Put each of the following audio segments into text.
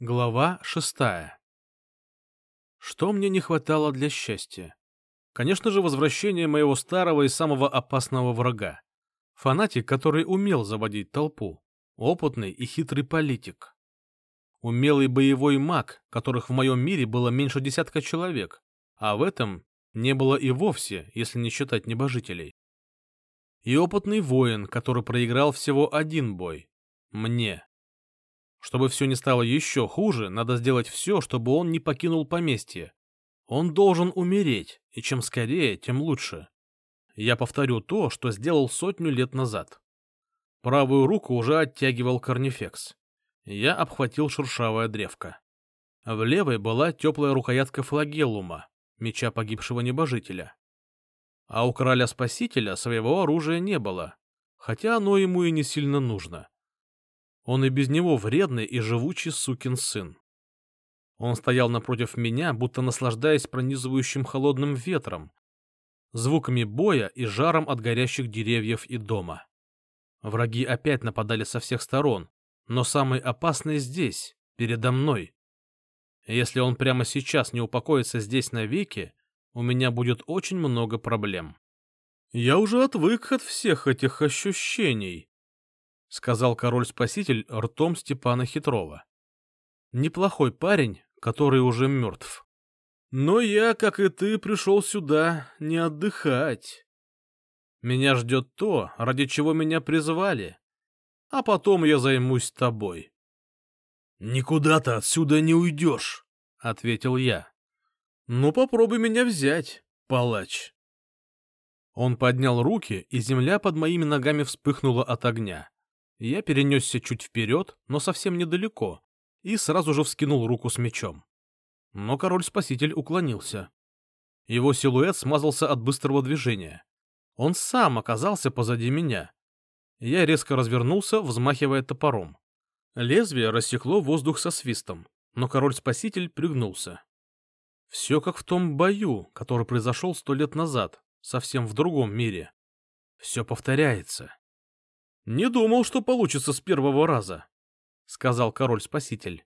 Глава шестая. Что мне не хватало для счастья? Конечно же, возвращение моего старого и самого опасного врага. Фанатик, который умел заводить толпу. Опытный и хитрый политик. Умелый боевой маг, которых в моем мире было меньше десятка человек, а в этом не было и вовсе, если не считать небожителей. И опытный воин, который проиграл всего один бой. Мне. Чтобы все не стало еще хуже, надо сделать все, чтобы он не покинул поместье. Он должен умереть, и чем скорее, тем лучше. Я повторю то, что сделал сотню лет назад. Правую руку уже оттягивал корнифекс. Я обхватил шершавое древко. В левой была теплая рукоятка флагеллума, меча погибшего небожителя. А у короля-спасителя своего оружия не было, хотя оно ему и не сильно нужно. Он и без него вредный и живучий сукин сын. Он стоял напротив меня, будто наслаждаясь пронизывающим холодным ветром, звуками боя и жаром от горящих деревьев и дома. Враги опять нападали со всех сторон, но самый опасный здесь, передо мной. Если он прямо сейчас не упокоится здесь навеки, у меня будет очень много проблем. Я уже отвык от всех этих ощущений, — сказал король-спаситель ртом Степана Хитрова. «Неплохой парень, который уже мертв. Но я, как и ты, пришел сюда не отдыхать. Меня ждет то, ради чего меня призвали, а потом я займусь тобой». «Никуда ты отсюда не уйдешь», — ответил я. «Ну, попробуй меня взять, палач». Он поднял руки, и земля под моими ногами вспыхнула от огня. Я перенесся чуть вперед, но совсем недалеко, и сразу же вскинул руку с мечом. Но король-спаситель уклонился. Его силуэт смазался от быстрого движения. Он сам оказался позади меня. Я резко развернулся, взмахивая топором. Лезвие рассекло воздух со свистом, но король-спаситель пригнулся. Все как в том бою, который произошел сто лет назад, совсем в другом мире. Все повторяется. «Не думал, что получится с первого раза», — сказал король-спаситель.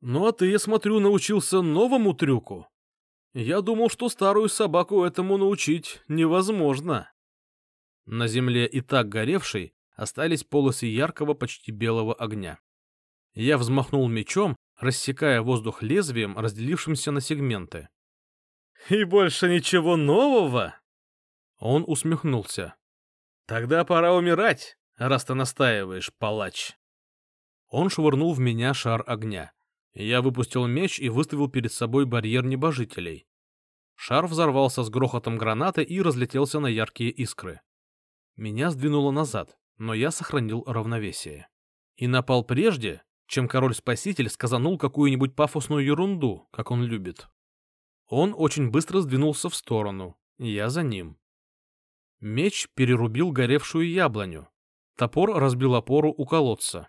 «Ну а ты, я смотрю, научился новому трюку. Я думал, что старую собаку этому научить невозможно». На земле и так горевшей остались полосы яркого, почти белого огня. Я взмахнул мечом, рассекая воздух лезвием, разделившимся на сегменты. «И больше ничего нового?» Он усмехнулся. «Тогда пора умирать раз ты настаиваешь, палач. Он швырнул в меня шар огня. Я выпустил меч и выставил перед собой барьер небожителей. Шар взорвался с грохотом гранаты и разлетелся на яркие искры. Меня сдвинуло назад, но я сохранил равновесие. И напал прежде, чем король-спаситель сказанул какую-нибудь пафосную ерунду, как он любит. Он очень быстро сдвинулся в сторону, я за ним. Меч перерубил горевшую яблоню, Топор разбил опору у колодца.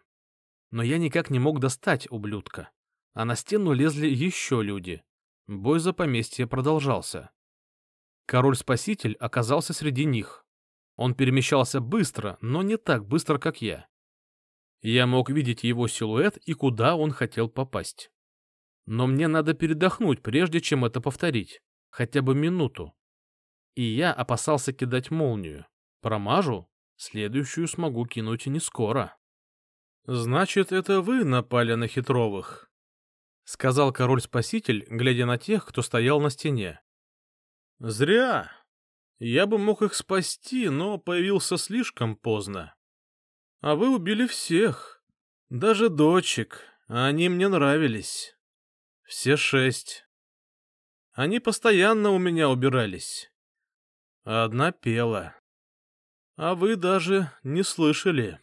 Но я никак не мог достать ублюдка. А на стену лезли еще люди. Бой за поместье продолжался. Король-спаситель оказался среди них. Он перемещался быстро, но не так быстро, как я. Я мог видеть его силуэт и куда он хотел попасть. Но мне надо передохнуть, прежде чем это повторить. Хотя бы минуту. И я опасался кидать молнию. Промажу, Следующую смогу кинуть не скоро. — Значит, это вы напали на хитровых? — сказал король-спаситель, глядя на тех, кто стоял на стене. — Зря. Я бы мог их спасти, но появился слишком поздно. А вы убили всех, даже дочек, а они мне нравились. Все шесть. Они постоянно у меня убирались. Одна пела а вы даже не слышали.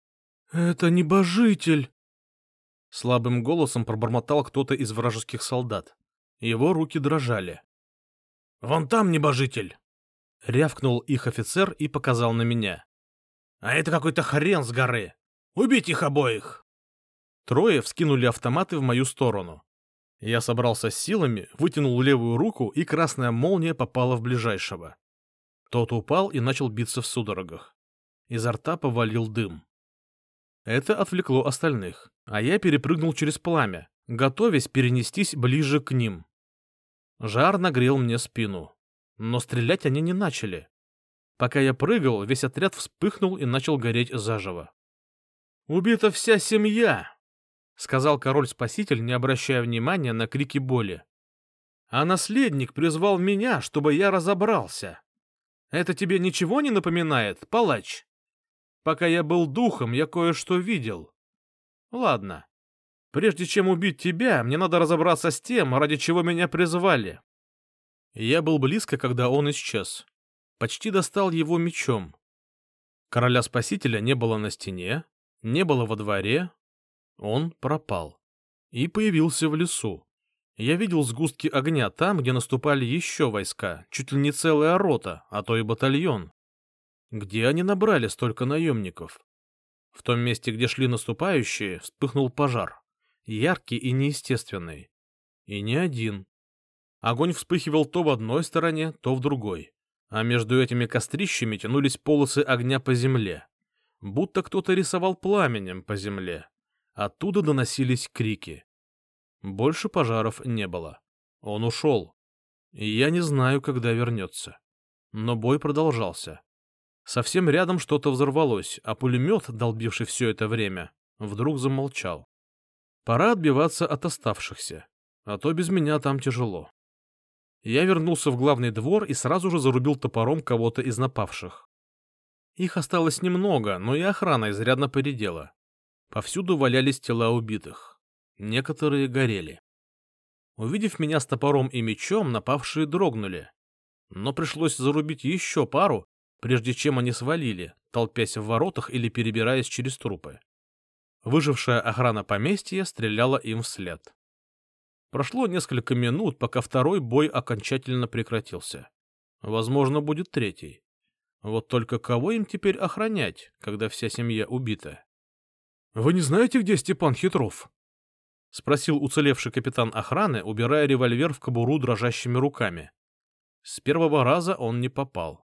— Это небожитель! — слабым голосом пробормотал кто-то из вражеских солдат. Его руки дрожали. — Вон там небожитель! — рявкнул их офицер и показал на меня. — А это какой-то хрен с горы! Убить их обоих! Трое вскинули автоматы в мою сторону. Я собрался с силами, вытянул левую руку, и красная молния попала в ближайшего. Тот упал и начал биться в судорогах. Изо рта повалил дым. Это отвлекло остальных, а я перепрыгнул через пламя, готовясь перенестись ближе к ним. Жар нагрел мне спину, но стрелять они не начали. Пока я прыгал, весь отряд вспыхнул и начал гореть заживо. «Убита вся семья!» — сказал король-спаситель, не обращая внимания на крики боли. «А наследник призвал меня, чтобы я разобрался. Это тебе ничего не напоминает, палач? Пока я был духом, я кое-что видел. Ладно. Прежде чем убить тебя, мне надо разобраться с тем, ради чего меня призвали». Я был близко, когда он исчез. Почти достал его мечом. Короля-спасителя не было на стене, не было во дворе. Он пропал. И появился в лесу. Я видел сгустки огня там, где наступали еще войска, чуть ли не целая рота, а то и батальон. Где они набрали столько наемников? В том месте, где шли наступающие, вспыхнул пожар. Яркий и неестественный. И не один. Огонь вспыхивал то в одной стороне, то в другой. А между этими кострищами тянулись полосы огня по земле. Будто кто-то рисовал пламенем по земле. Оттуда доносились крики. Больше пожаров не было. Он ушел. Я не знаю, когда вернется. Но бой продолжался. Совсем рядом что-то взорвалось, а пулемет, долбивший все это время, вдруг замолчал. Пора отбиваться от оставшихся, а то без меня там тяжело. Я вернулся в главный двор и сразу же зарубил топором кого-то из напавших. Их осталось немного, но и охрана изрядно поредела. Повсюду валялись тела убитых. Некоторые горели. Увидев меня с топором и мечом, напавшие дрогнули. Но пришлось зарубить еще пару, прежде чем они свалили, толпясь в воротах или перебираясь через трупы. Выжившая охрана поместья стреляла им вслед. Прошло несколько минут, пока второй бой окончательно прекратился. Возможно, будет третий. Вот только кого им теперь охранять, когда вся семья убита? — Вы не знаете, где Степан Хитров? — спросил уцелевший капитан охраны, убирая револьвер в кобуру дрожащими руками. С первого раза он не попал.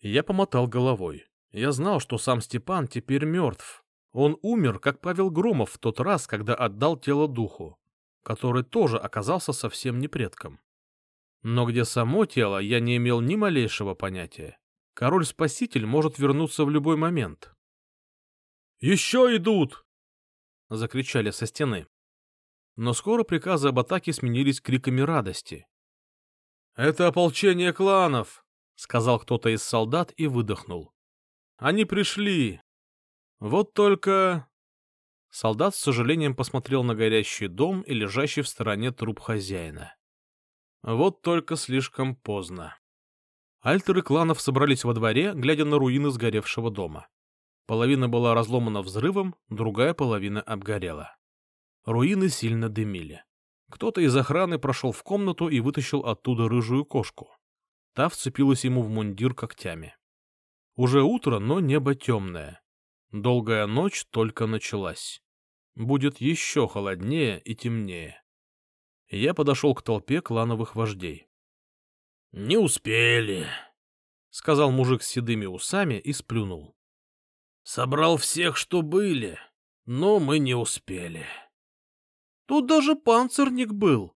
Я помотал головой. Я знал, что сам Степан теперь мертв. Он умер, как Павел Громов в тот раз, когда отдал тело духу, который тоже оказался совсем не предком. Но где само тело, я не имел ни малейшего понятия. Король-спаситель может вернуться в любой момент. «Еще идут!» — закричали со стены но скоро приказы об атаке сменились криками радости. «Это ополчение кланов!» — сказал кто-то из солдат и выдохнул. «Они пришли! Вот только...» Солдат с сожалением посмотрел на горящий дом и лежащий в стороне труп хозяина. Вот только слишком поздно. Альтеры кланов собрались во дворе, глядя на руины сгоревшего дома. Половина была разломана взрывом, другая половина обгорела. Руины сильно дымили. Кто-то из охраны прошел в комнату и вытащил оттуда рыжую кошку. Та вцепилась ему в мундир когтями. Уже утро, но небо темное. Долгая ночь только началась. Будет еще холоднее и темнее. Я подошел к толпе клановых вождей. — Не успели, — сказал мужик с седыми усами и сплюнул. — Собрал всех, что были, но мы не успели. — Тут даже панцирник был.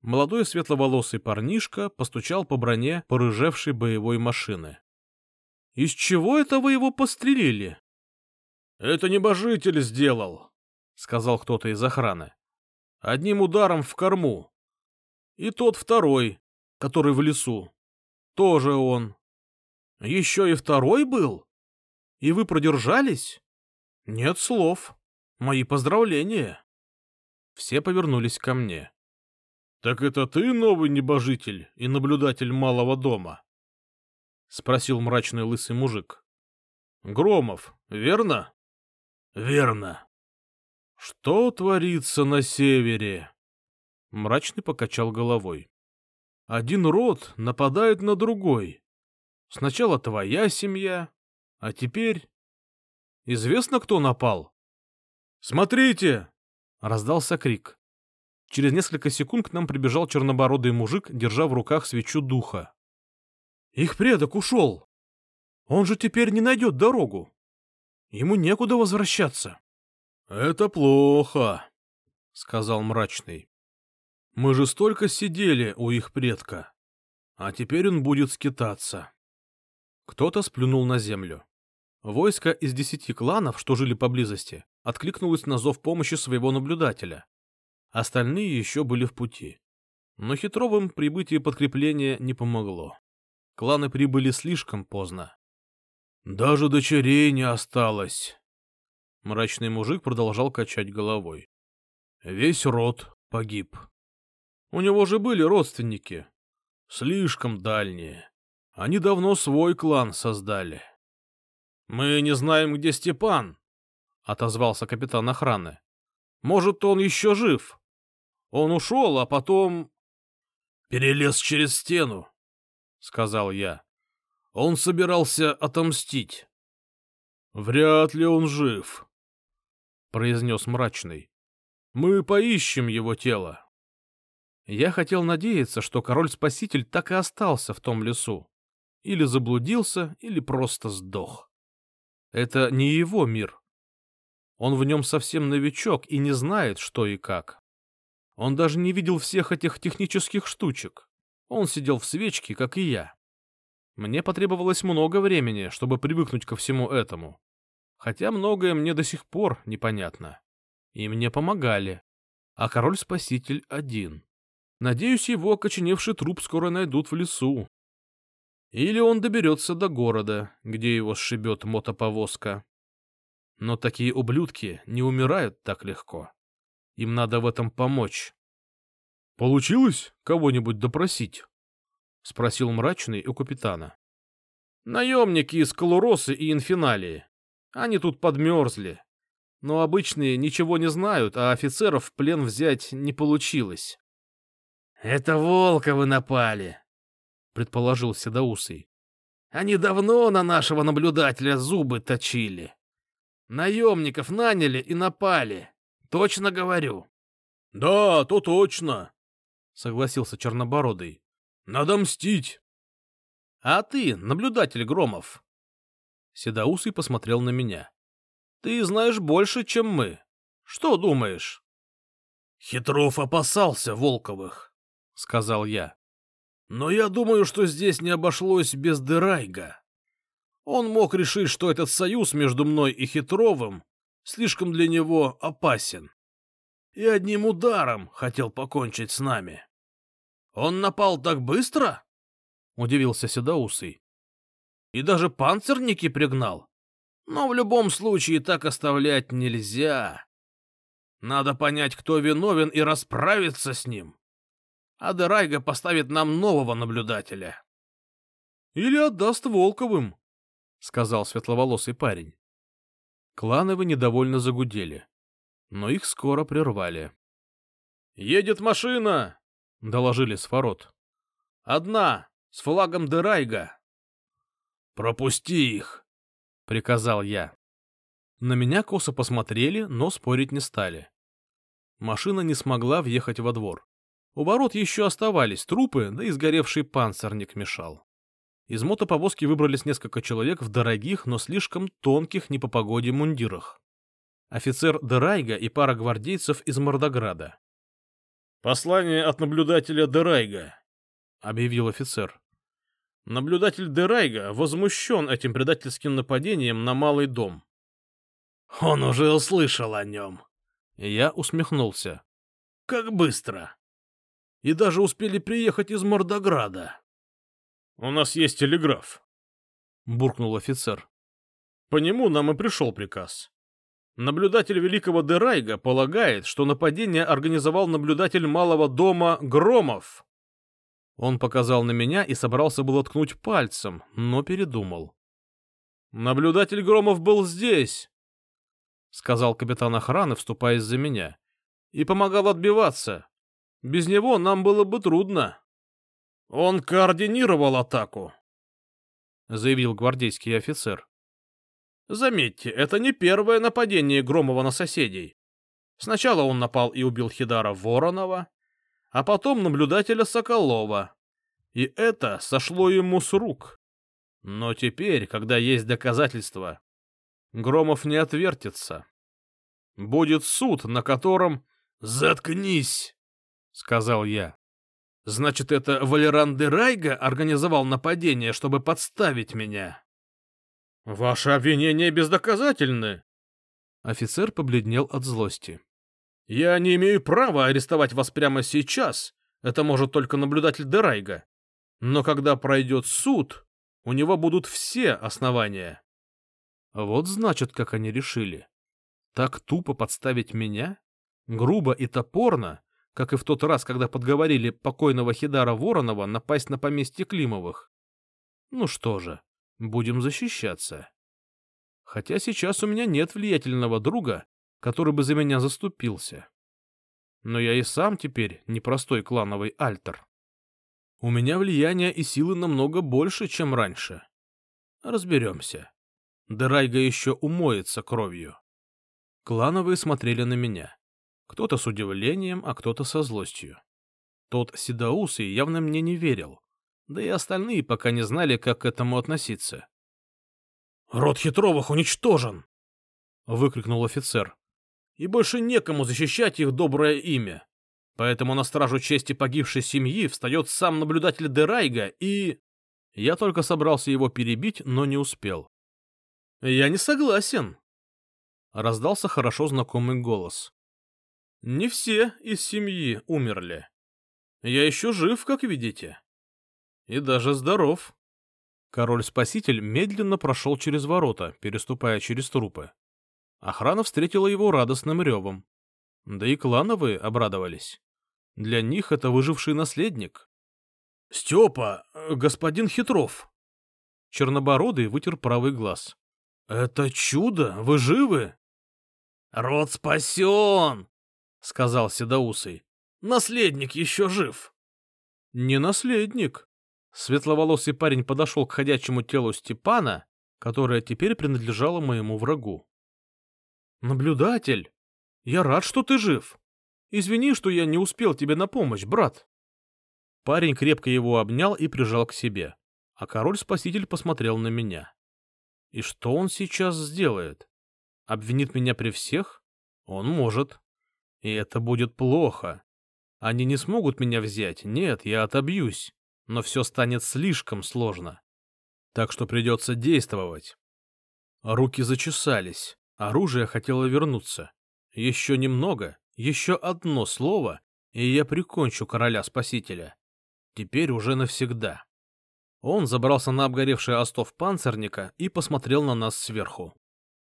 Молодой светловолосый парнишка постучал по броне порыжевшей боевой машины. — Из чего это вы его пострелили? — Это небожитель сделал, — сказал кто-то из охраны. — Одним ударом в корму. И тот второй, который в лесу. Тоже он. — Еще и второй был? И вы продержались? — Нет слов. Мои поздравления. Все повернулись ко мне. — Так это ты новый небожитель и наблюдатель малого дома? — спросил мрачный лысый мужик. — Громов, верно? — Верно. — Что творится на севере? Мрачный покачал головой. — Один род нападает на другой. Сначала твоя семья, а теперь... Известно, кто напал? — Смотрите! Раздался крик. Через несколько секунд к нам прибежал чернобородый мужик, держа в руках свечу духа. «Их предок ушел! Он же теперь не найдет дорогу! Ему некуда возвращаться. — Это плохо, — сказал мрачный. — Мы же столько сидели у их предка, а теперь он будет скитаться. Кто-то сплюнул на землю. Войско из десяти кланов, что жили поблизости, откликнулось на зов помощи своего наблюдателя. Остальные еще были в пути. Но хитровым прибытие подкрепления не помогло. Кланы прибыли слишком поздно. «Даже дочерей не осталось!» Мрачный мужик продолжал качать головой. «Весь род погиб. У него же были родственники. Слишком дальние. Они давно свой клан создали». «Мы не знаем, где Степан», — отозвался капитан охраны. «Может, он еще жив? Он ушел, а потом...» «Перелез через стену», — сказал я. «Он собирался отомстить». «Вряд ли он жив», — произнес мрачный. «Мы поищем его тело». Я хотел надеяться, что король-спаситель так и остался в том лесу. Или заблудился, или просто сдох. Это не его мир. Он в нем совсем новичок и не знает, что и как. Он даже не видел всех этих технических штучек. Он сидел в свечке, как и я. Мне потребовалось много времени, чтобы привыкнуть ко всему этому. Хотя многое мне до сих пор непонятно. И мне помогали. А король-спаситель один. Надеюсь, его окоченевший труп скоро найдут в лесу. Или он доберется до города, где его сшибет мотоповозка. Но такие ублюдки не умирают так легко. Им надо в этом помочь. — Получилось кого-нибудь допросить? — спросил мрачный у капитана. — Наемники из Колуросы и Инфиналии. Они тут подмерзли. Но обычные ничего не знают, а офицеров в плен взять не получилось. — Это Волковы напали, предположил Седоусый. Они давно на нашего наблюдателя зубы точили. Наемников наняли и напали. Точно говорю. — Да, то точно, — согласился Чернобородый. — Надо мстить. — А ты, наблюдатель Громов? Седоусый посмотрел на меня. — Ты знаешь больше, чем мы. Что думаешь? — Хитров опасался Волковых, — сказал я. Но я думаю, что здесь не обошлось без Дерайга. Он мог решить, что этот союз между мной и Хитровым слишком для него опасен. И одним ударом хотел покончить с нами. Он напал так быстро? — удивился Седоусый. И даже панцирники пригнал. Но в любом случае так оставлять нельзя. Надо понять, кто виновен, и расправиться с ним а Дерайга поставит нам нового наблюдателя. — Или отдаст Волковым, — сказал светловолосый парень. Клановы недовольно загудели, но их скоро прервали. — Едет машина! — доложили с ворот. — Одна, с флагом Дерайга. — Пропусти их! — приказал я. На меня косо посмотрели, но спорить не стали. Машина не смогла въехать во двор. У ворот еще оставались трупы, да и сгоревший панцирник мешал. Из мотоповозки выбрались несколько человек в дорогих, но слишком тонких не по погоде мундирах. Офицер Дерайга и пара гвардейцев из Мордограда. «Послание от наблюдателя Дерайга», — объявил офицер. Наблюдатель Дерайга возмущен этим предательским нападением на малый дом. «Он уже услышал о нем». Я усмехнулся. «Как быстро!» и даже успели приехать из Мордограда. — У нас есть телеграф, — буркнул офицер. По нему нам и пришел приказ. Наблюдатель Великого Дерайга полагает, что нападение организовал наблюдатель Малого дома Громов. Он показал на меня и собрался было ткнуть пальцем, но передумал. «Наблюдатель Громов был здесь», — сказал капитан охраны, вступая за меня, — «и помогал отбиваться. Без него нам было бы трудно. Он координировал атаку, заявил гвардейский офицер. Заметьте, это не первое нападение Громова на соседей. Сначала он напал и убил Хидара Воронова, а потом наблюдателя Соколова. И это сошло ему с рук. Но теперь, когда есть доказательства, Громов не отвертится. Будет суд, на котором... «Заткнись!» — сказал я. «Значит, это Валеран де Райга организовал нападение, чтобы подставить меня?» «Ваши обвинения бездоказательны!» Офицер побледнел от злости. «Я не имею права арестовать вас прямо сейчас. Это может только наблюдатель Дерайга. Но когда пройдет суд, у него будут все основания». Вот значит, как они решили. Так тупо подставить меня? Грубо и топорно, как и в тот раз, когда подговорили покойного Хидара Воронова напасть на поместье Климовых. Ну что же, будем защищаться. Хотя сейчас у меня нет влиятельного друга, который бы за меня заступился. Но я и сам теперь непростой клановый альтер. У меня влияние и силы намного больше, чем раньше. Разберемся. Дерайга еще умоется кровью. Клановые смотрели на меня. Кто-то с удивлением, а кто-то со злостью. Тот Седоусый явно мне не верил, да и остальные пока не знали, как к этому относиться. «Род Хитровых уничтожен!» — выкрикнул офицер. «И больше некому защищать их доброе имя. Поэтому на стражу чести погибшей семьи встает сам наблюдатель Дерайга и...» Я только собрался его перебить, но не успел. «Я не согласен!» Раздался хорошо знакомый голос. «Не все из семьи умерли. Я еще жив, как видите. И даже здоров». Король-спаситель медленно прошел через ворота, переступая через трупы. Охрана встретила его радостным ревом. Да и клановые обрадовались. Для них это выживший наследник. — Степа, э, господин Хитров! Чернобородый вытер правый глаз. — Это чудо! Вы живы? — Род спасен! — сказал Седоусый. — Наследник еще жив. — Не наследник, Светловолосый парень подошел к ходячему телу Степана, которое теперь принадлежало моему врагу. «Наблюдатель, я рад, что ты жив. Извини, что я не успел тебе на помощь, брат». Парень крепко его обнял и прижал к себе, а король-спаситель посмотрел на меня. И что он сейчас сделает? Обвинит меня при всех? Он может. И это будет плохо. Они не смогут меня взять, нет, я отобьюсь но все станет слишком сложно. Так что придется действовать. Руки зачесались, оружие хотело вернуться. Еще немного, еще одно слово, и я прикончу короля-спасителя. Теперь уже навсегда. Он забрался на обгоревший остов панцирника и посмотрел на нас сверху.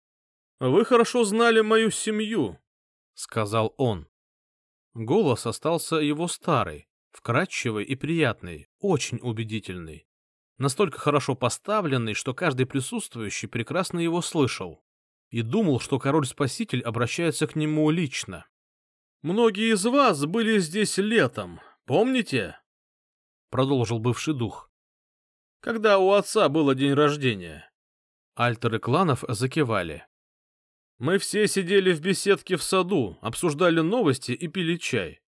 — Вы хорошо знали мою семью, — сказал он. Голос остался его старый, Вкрадчивый и приятный, очень убедительный. Настолько хорошо поставленный, что каждый присутствующий прекрасно его слышал. И думал, что король-спаситель обращается к нему лично. «Многие из вас были здесь летом, помните?» Продолжил бывший дух. «Когда у отца было день рождения?» Альтеры кланов закивали. «Мы все сидели в беседке в саду, обсуждали новости и пили чай.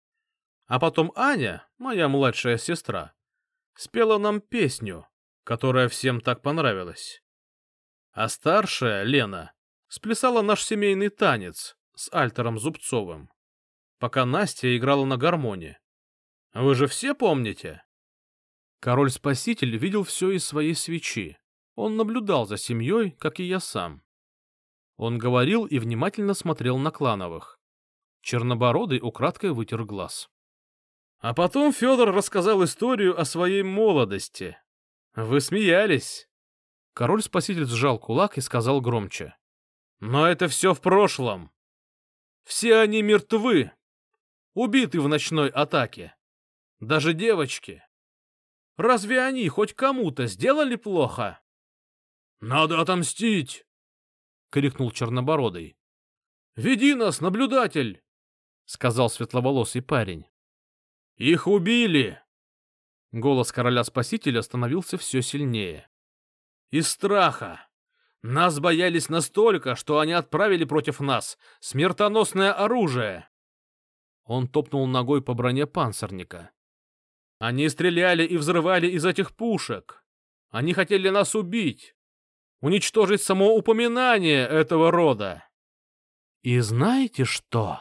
А потом Аня, моя младшая сестра, спела нам песню, которая всем так понравилась. А старшая, Лена, сплясала наш семейный танец с Альтером Зубцовым, пока Настя играла на гармоне. Вы же все помните? Король-спаситель видел все из своей свечи. Он наблюдал за семьей, как и я сам. Он говорил и внимательно смотрел на клановых. Чернобородый украдкой вытер глаз. А потом Федор рассказал историю о своей молодости. Вы смеялись. Король-спаситель сжал кулак и сказал громче. Но это все в прошлом. Все они мертвы. Убиты в ночной атаке. Даже девочки. Разве они хоть кому-то сделали плохо? Надо отомстить! — крикнул Чернобородый. — Веди нас, наблюдатель! — сказал светловолосый парень. Их убили!» Голос короля-спасителя становился все сильнее. «Из страха! Нас боялись настолько, что они отправили против нас смертоносное оружие!» Он топнул ногой по броне панцирника. «Они стреляли и взрывали из этих пушек! Они хотели нас убить! Уничтожить само упоминание этого рода. «И знаете что?»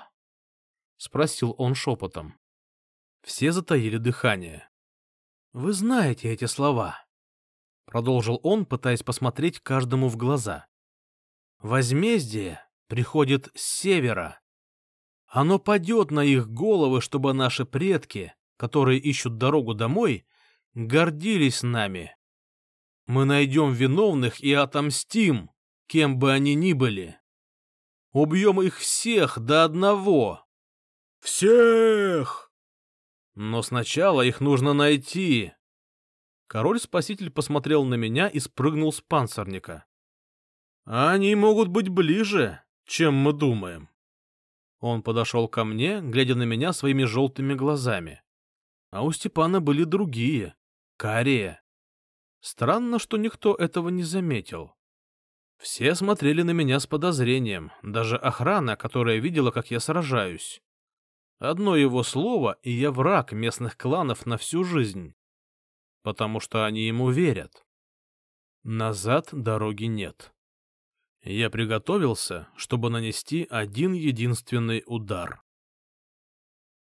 — спросил он шепотом. Все затаили дыхание. «Вы знаете эти слова?» — продолжил он, пытаясь посмотреть каждому в глаза. «Возмездие приходит с севера. Оно падет на их головы, чтобы наши предки, которые ищут дорогу домой, гордились нами. Мы найдем виновных и отомстим, кем бы они ни были. Убьем их всех до одного. Всех! Но сначала их нужно найти. Король-спаситель посмотрел на меня и спрыгнул с панцирника. Они могут быть ближе, чем мы думаем. Он подошел ко мне, глядя на меня своими желтыми глазами. А у Степана были другие, карие. Странно, что никто этого не заметил. Все смотрели на меня с подозрением, даже охрана, которая видела, как я сражаюсь. Одно его слово, и я враг местных кланов на всю жизнь. Потому что они ему верят. Назад дороги нет. Я приготовился, чтобы нанести один единственный удар.